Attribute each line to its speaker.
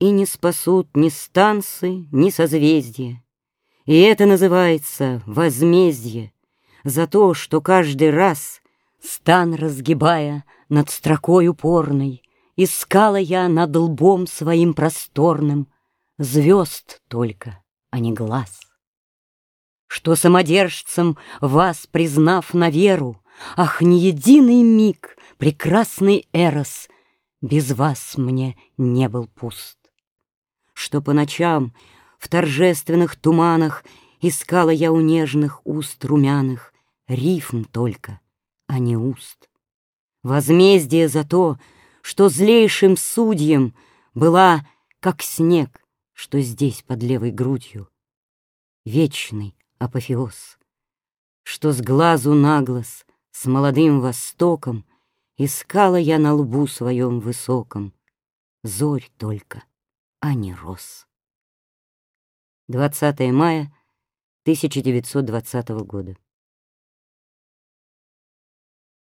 Speaker 1: И не спасут ни станцы, ни созвездия. И это называется возмездие За то, что каждый раз, стан разгибая Над строкой упорной, Искала я над лбом своим просторным Звезд только, а не глаз. Что самодержцем вас, признав на веру, Ах, не единый миг, прекрасный Эрос, Без вас мне не был пуст. Что по ночам в торжественных туманах Искала я у нежных уст румяных Рифм только, а не уст. Возмездие за то, что злейшим судьям Была, как снег, что здесь под левой грудью, Вечный апофеоз, Что с глазу на глаз, с молодым востоком Искала я на лбу своем высоком Зорь только, а не роз. 20 мая 1920 года.